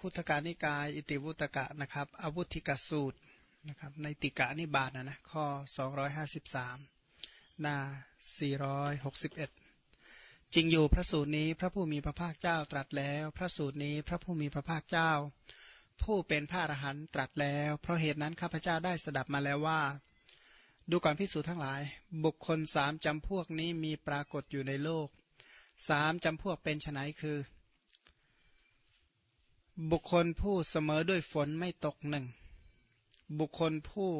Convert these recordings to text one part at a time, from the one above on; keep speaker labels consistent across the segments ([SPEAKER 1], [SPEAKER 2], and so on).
[SPEAKER 1] คุตการนิกาย อิติวุตกะนะครับอาวุธิกสูตรนะครับในติกะนิบาตนะนะข้อ 253 หน้า 461 จริงอยู่พระสูตรนี้พระผู้มีพระภาคเจ้าตรัสแล้ว พระสูตรนี้พระผู้มีพระภาคเจ้า ผู้เป็นพระอรหันต์ตรัสแล้ว เพราะเหตุนั้นข้าพเจ้าได้สดับมาแล้วว่า ดูก่อนพิสูจน์ทั้งหลาย บุคคลสามจำพวกนี้มีปรากฏอยู่ในโลกสามจำพวกเป็นไนคือ บุคคลผู้เสมอด้วยฝนไม่ตกหนึ่ง บุคคลผู้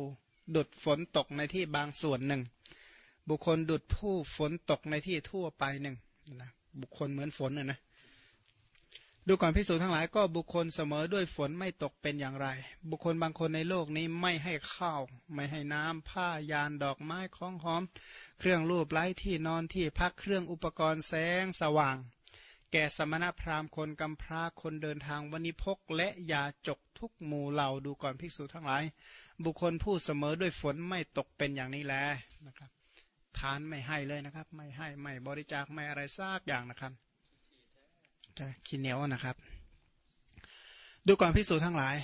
[SPEAKER 1] ดุดฝนตกในที่บางส่วนหนึ่ง บุคคลดุดผู้ฝนตกในที่ทั่วไปหนึ่งนะบุคคลเหมือนฝนนะนะดูก่อนพิสูจน์ทั้งหลายก็บุคคลเสมอด้วยฝนไม่ตกเป็นอย่างไร บุคคลบางคนในโลกนี้ไม่ให้ข้าว ไม่ให้น้ำผ้ายานดอกไม้ของหอม เครื่องรูปไล้ที่นอนที่พักเครื่องอุปกรณ์แสงสว่าง แก่สมณพราหมณ์คนกำพร้าคนเดินทางวันิพกและยาจกทุกหมู่เหล่าดูก่อนภิกษุทั้งหลาย บุคคลผู้เสมอด้วยฝนไม่ตกเป็นอย่างนี้แลนะครับ ทานไม่ให้เลยนะครับ ไม่ให้ไม่บริจาคไม่อะไรซากอย่างนะครับขี้เหนียวนะครับ ดูก่อนภิกษุทั้งหลาย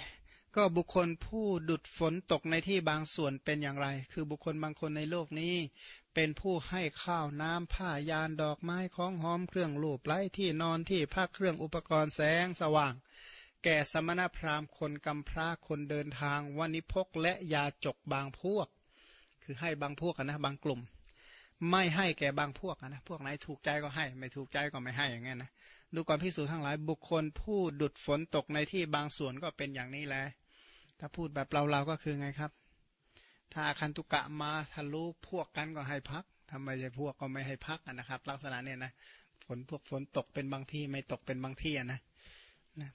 [SPEAKER 1] ก็บุคคลผู้ดุดฝนตกในที่บางส่วนเป็นอย่างไร คือบุคคลบางคนในโลกนี้ เป็นผู้ให้ข้าวน้ำผ้ายานดอกไม้ของหอมเครื่องลูบไล้ที่นอนที่พักเครื่องอุปกรณ์แสงสว่าง แก่สมณพราหมณ์คนกำพร้าคนเดินทางวันิพกและยาจกบางพวก คือให้บางพวกนะบางกลุ่ม ไม่ให้แก่บางพวกนะพวกไหนถูกใจก็ให้ ไม่ถูกใจก็ไม่ให้อย่างเงี้ยนะดูก่อนพิสูจนทั้งหลายบุคคลผู้ดุดฝนตกในที่บางส่วนก็เป็นอย่างนี้แหละ ถ้าพูดแบบเราๆก็คือไงครับ ถ้าคันตุกะมาทะลุพวกกันก็ให้พักทำไมจะพวกก็ไม่ให้พักนะครับ ลักษณะเนี่ยนะฝนพวกฝนตกเป็นบางที่ไม่ตกเป็นบางที่นะ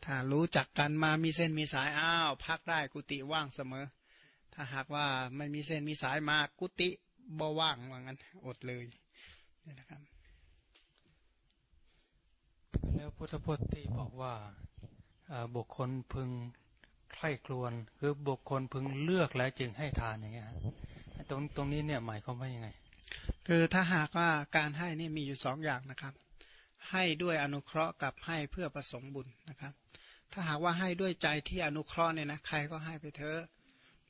[SPEAKER 1] ถ้ารู้จักกันมามีเส้นมีสายอ้าว พักได้กุฏิว่างเสมอ ถ้าหากว่าไม่มีเส้นมีสายมากุฏิบ่ว่างว่างั้น อดเลยนี่นะครับ
[SPEAKER 2] แล้วพุทธพจน์ที่บอกว่าบุคคลพึง ใคร่ครวญคือบุคคลพึงเลือกแล้วจึงให้ทานอย่างเงี้ยตรงตรงนี้เนี่ยหมายความว่ายังไง
[SPEAKER 1] คือถ้าหากว่าการให้นี่มีอยู่สองอย่างนะครับ ให้ด้วยอนุเคราะห์กับให้เพื่อประสงค์บุญนะครับ ถ้าหากว่าให้ด้วยใจที่อนุเคราะห์เนี่ยนะใครก็ให้ไปเถอะ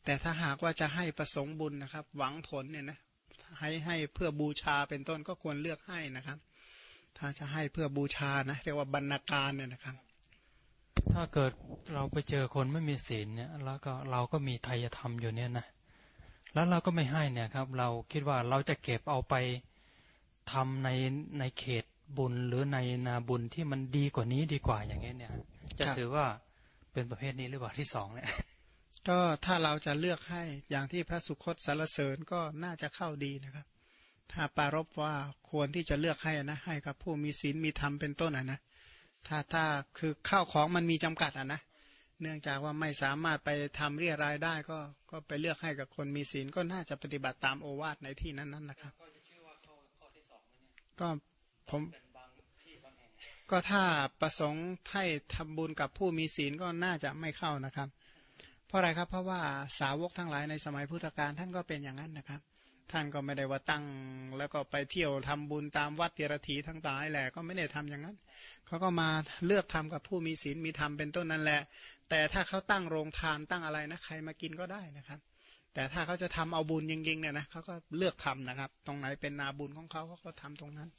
[SPEAKER 1] แต่ถ้าหากว่าจะให้ประสงค์บุญนะครับ หวังผลเนี่ยนะให้ให้เพื่อบูชาเป็นต้นก็ควรเลือกให้นะครับ ถ้าจะให้เพื่อบูชานะเรียกว่าบรรณาการเนี่ยนะครับ
[SPEAKER 2] ถ้าเกิดเราไปเจอคนไม่มีศีลเนี่ย แล้วก็เราก็มีไทยธรรมอยู่เนี่ยนะแล้วเราก็ไม่ให้เนี่ยครับ เราคิดว่าเราจะเก็บเอาไปทำในในเขตบุญหรือในนาบุญที่มันดีกว่านี้ดีกว่าอย่างเงี้ยเนี่ย จะถือว่าเป็นประเภทนี้หรือเปล่าที่สองเนี่ย
[SPEAKER 1] ก็ถ้าเราจะเลือกให้อย่างที่พระสุคตสารเสริญก็น่าจะเข้าดีนะครับ ถ้าปารบว่าควรที่จะเลือกให้นะให้กับผู้มีศีลมีธรรมเป็นต้นอะนะ ถ้าถ้าคือข้าวของมันมีจำกัดอะนะเนื่องจากว่าไม่สามารถไปทำเรียรายได้ก็ก็ไปเลือกให้กับคนมีศีลก็น่าจะปฏิบัติตามโอวาทในที่นั้นนั้นนะครับ ก็ผมก็ถ้าประสงค์ให้ทำบุญกับผู้มีศีลก็น่าจะไม่เข้านะครับ เพราะอะไรครับเพราะว่าสาวกทั้งหลายในสมัยพุทธกาลท่านก็เป็นอย่างนั้นนะครับ ท่านก็ไม่ได้ว่าตั้ง แล้วก็ไปเที่ยวทำบุญตามวัดเทรถีทั้งตายแหละก็ไม่ได้ทำอย่างนั้นเขาก็มาเลือกทำกับผู้มีศีลมีธรรมเป็นต้นนั่นแหละ แต่ถ้าเขาตั้งโรงทานตั้งอะไรนะใครมากินก็ได้นะครับ แต่ถ้าเขาจะทำเอาบุญจริงๆเนี่ยนะเขาก็เลือกทำนะครับ ตรงไหนเป็นนาบุญของเขาเขาก็ทำตรงนั้น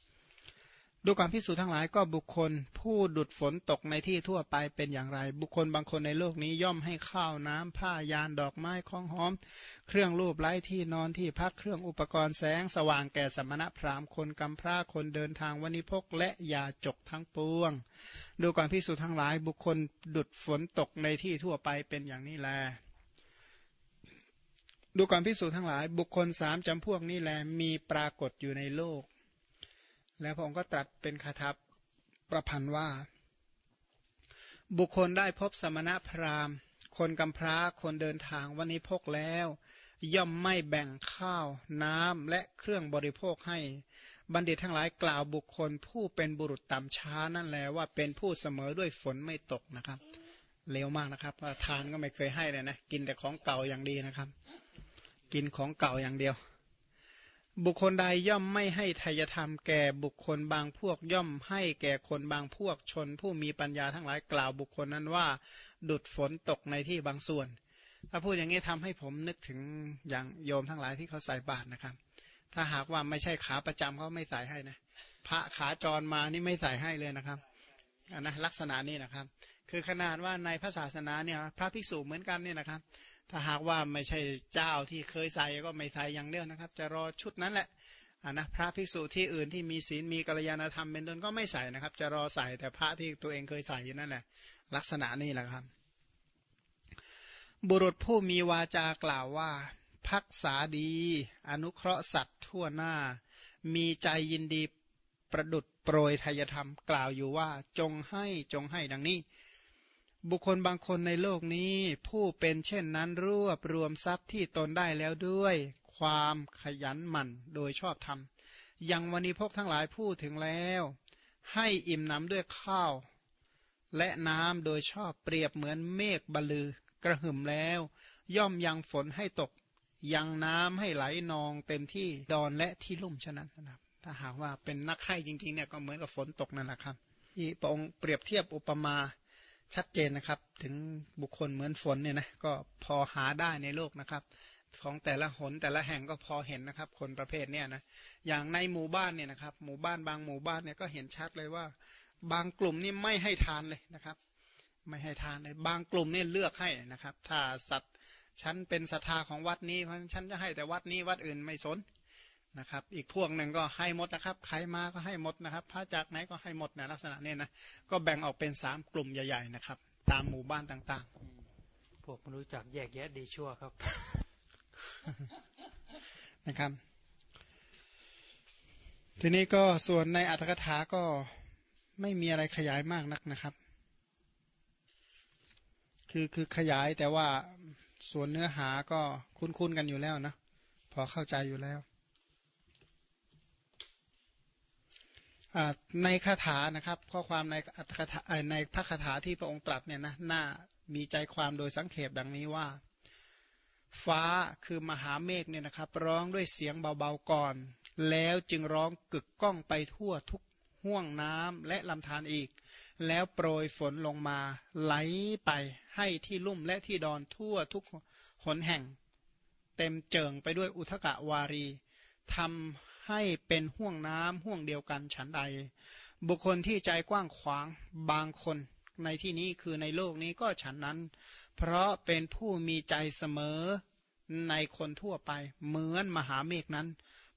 [SPEAKER 1] ดูการพิสูจน์ทั้งหลายก็บุคคล ผู้ดุดฝนตกในที่ทั่วไปเป็นอย่างไร บุคคลบางคนในโลกนี้ย่อมให้ข้าวน้ำผ้ายานดอกไม้ของหอม เครื่องรูปไล้ที่นอนที่พักเครื่องอุปกรณ์แสงสว่างแก่สมณพราหมณ์คนกำพร้าคนเดินทางวันิพกและยาจกทั้งปวง ดูการพิสูจน์ทั้งหลายบุคคลดุดฝนตกในที่ทั่วไปเป็นอย่างนี้แลดูการพิสูจน์ทั้งหลาย บุคคลสามจำพวกนี้แลมีปรากฏอยู่ในโลก แล้วพระองค์ก็ตรัสเป็นคาถาประพันธ์ว่า บุคคลได้พบสมณะพราหมณ์ คนกำพร้าคนเดินทางวันนี้พกแล้ว ย่อมไม่แบ่งข้าวน้ำและเครื่องบริโภคให้ บัณฑิตทั้งหลายกล่าวบุคคลผู้เป็นบุรุษต่ำช้านั่นแหละว่าเป็นผู้เสมอด้วยฝนไม่ตกนะครับเลวมากนะครับทานก็ไม่เคยให้เลยนะ กินแต่ของเก่าอย่างดีนะครับ กินของเก่าอย่างเดียว บุคคลใดย่อมไม่ให้ทายธรรมแก่บุคคลบางพวกย่อมให้แก่คนบางพวกชน ผู้มีปัญญาทั้งหลายกล่าวบุคคลนั้นว่า ดุดฝนตกในที่บางส่วน ถ้าพูดอย่างนี้ทำให้ผมนึกถึงอย่างโยมทั้งหลายที่เขาใส่บาตรนะครับ ถ้าหากว่าไม่ใช่ขาประจำเขาไม่ใส่ให้นะ พระขาจรมานี่ไม่ใส่ให้เลยนะครับนะลักษณะนี้นะครับ คือขนาดว่าในพระศาสนาเนี่ยพระภิกษุเหมือนกันเนี่ยนะครับ ถ้าหากว่าไม่ใช่เจ้าที่เคยใส่ก็ไม่ใส่อย่างเดียวนะครับ จะรอชุดนั้นแหละอ่านะพระภิกษุที่อื่นที่มีศีลมีกัลยาณธรรมเป็นต้นก็ไม่ใส่นะครับ จะรอใส่แต่พระที่ตัวเองเคยใส่อยู่นั่นแหละ ลักษณะนี้แหละครับ บุรุษผู้มีวาจากล่าวว่า พักษาดี อนุเคราะห์สัตว์ทั่วหน้า มีใจยินดีประดุดโปรยทายธรรม กล่าวอยู่ว่าจงให้จงให้ดังนี้ บุคคลบางคนในโลกนี้ผู้เป็นเช่นนั้นรวบรวมทรัพย์ที่ตนได้แล้วด้วย ความขยันหมั่นโดยชอบธรรมยังวันนี้พวกทั้งหลายพูดถึงแล้ว ให้อิ่มน้ำด้วยข้าว และน้ำโดยชอบเปรียบเหมือนเมฆบลือกระหึ่มแล้ว ย่อมยังฝนให้ตก ยังน้ำให้ไหลนองเต็มที่ดอนและที่ลุ่มฉะนั้นนะครับ ถ้าหากว่าเป็นนักไข่จริงๆเนี่ยก็เหมือนกับฝนตกนั่นแหละครับที่พระองค์เปรียบเทียบอุปมา ชัดเจนนะครับ ถึงบุคคลเหมือนฝนเนี่ยนะก็พอหาได้ในโลกนะครับ ของแต่ละหนแต่ละแห่งก็พอเห็นนะครับ คนประเภทเนี่ยนะอย่างในหมู่บ้านเนี่ยนะครับหมู่บ้านบางหมู่บ้านเนี่ยก็เห็นชัดเลยว่า บางกลุ่มนี่ไม่ให้ทานเลยนะครับ ไม่ให้ทานเลยบางกลุ่มนี่เลือกให้นะครับ ถ้าสัตว์ฉันเป็นศรัทธาของวัดนี้เพราะฉันจะให้แต่วัดนี้วัดอื่นไม่สน นะครับ อีกพวกหนึ่งก็ให้หมดนะครับ ใครมาก็ให้หมดนะครับ พระจากไหนก็ให้หมดในลักษณะนี้นะ ก็แบ่งออกเป็นสามกลุ่มใหญ่ๆนะครับ ตามหมู่บ้านต่าง
[SPEAKER 2] ๆ พวกมรู้จักแยกแยะดีชั่วครับ
[SPEAKER 1] นะครับ ทีนี้ก็ส่วนในอัตถกถาก็ไม่มีอะไรขยายมากนักนะครับ คือคือขยายแต่ว่าส่วนเนื้อหาก็คุ้นๆกันอยู่แล้วนะ พอเข้าใจอยู่แล้ว ในคาถานะครับ ข้อความในคาถาในพระคาถาที่พระองค์ตรัสเนี่ยนะน่ามีใจความโดยสังเขปดังนี้ว่า ฟ้าคือมหาเมฆเนี่ยนะครับ ร้องด้วยเสียงเบาๆก่อน แล้วจึงร้องกึกก้องไปทั่วทุกห่วงน้ำและลำธารอีก แล้วโปรยฝนลงมาไหลไปให้ที่ลุ่มและที่ดอนทั่วทุกหนแห่ง เต็มเจิงไปด้วยอุทกะวารีทำ ให้เป็นห่วงน้ำห่วงเดียวกันฉันใด บุคคลที่ใจกว้างขวางบางคนในที่นี้คือในโลกนี้ก็ฉันนั้น เพราะเป็นผู้มีใจเสมอในคนทั่วไป เหมือนมหาเมฆนั้น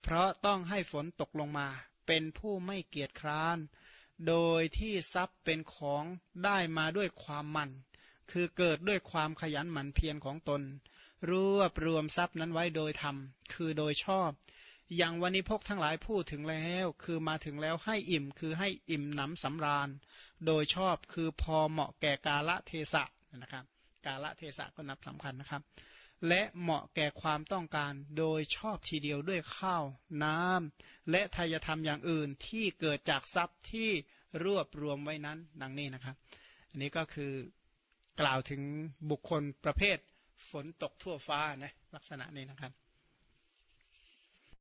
[SPEAKER 1] เพราะต้องให้ฝนตกลงมา เป็นผู้ไม่เกียจคร้าน โดยที่ทรัพย์เป็นของได้มาด้วยความมัน คือเกิดด้วยความขยันหมั่นเพียรของตน รวบรวมทรัพย์นั้นไว้โดยธรรม คือโดยชอบ อย่างวันนี้พกทั้งหลายพูดถึงแล้ว คือมาถึงแล้วให้อิ่มคือให้อิ่มหนำสำราญ โดยชอบคือพอเหมาะแก่กาละเทศะนะครับ กาละเทศะก็นับสำคัญนะครับ และเหมาะแก่ความต้องการโดยชอบทีเดียวด้วยข้าว น้ำและทายธรรมอย่างอื่นที่เกิดจากทรัพย์ที่รวบรวมไว้นั้นดังนี้นะครับ อันนี้ก็คือกล่าวถึงบุคคลประเภทฝนตกทั่วฟ้านะลักษณะนี้นะครับ